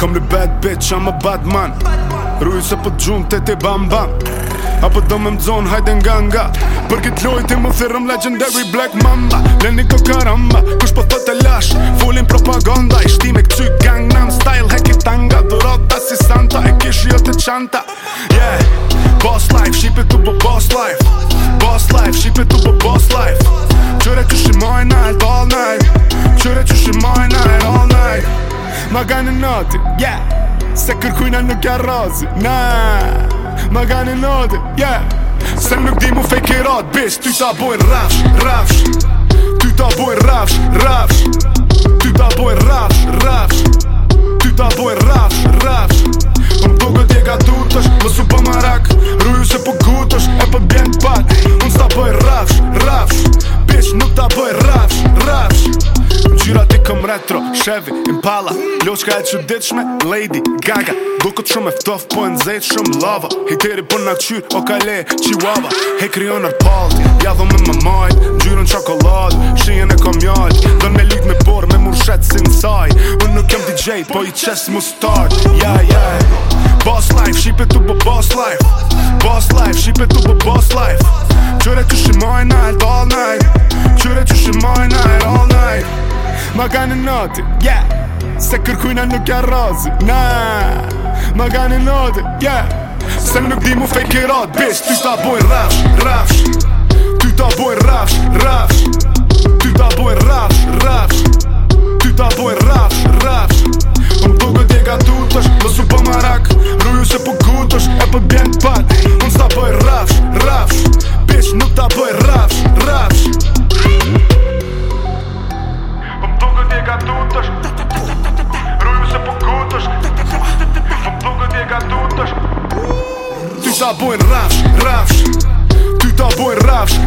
Come në bad bitch, I'm a bad man Rujë se po t'gjumë, te bam bam Apo do me m'dzonë, hajde nga nga Për këtë lojë ti më firëm legendary black mamba Leni ko karamba, kush po të të lash Fullin propaganda, ishti me këtë cuj gang shipe tu po boss life Boss life, shipe tu po boss life Qëre që shi my night all night Qëre që shi my night all night Ma gani noti, yeah Se kërkujna në ja razi, nah Ma gani noti, yeah Se nuk di mu fake it out, bitch Ty ta bojnë rash, rash retro, Chevy, Impala Ljoqka e që ditshme, Lady Gaga Do këtë shumë eftof, po e nëzejt shumë lava Hejteri për po në qyrë, o kale, qiwava Hej kryon ar palt, jadho me më majt Gjyron qokolad, shien e kom jallt Dën me lyk me bor, me murshet si nësaj Unë nuk jem DJ, po i qes mu start Yeah, yeah Boss life, shipe tu bo boss life Boss life, shipe tu bo boss life Qyre që shimojnë, all night Qyre që shimojnë, Ma ka në notë, yeah Se kërkujna nuk ja razi na Ma ka në notë, yeah Se nuk di mu fejke ratë, bitch Ty sta boj rafsh, rafsh ka tutësh se po kutësh Fëpëllën e ka tutësh Ty ta bojnë rafsh, rafsh Ty ta bojnë rafsh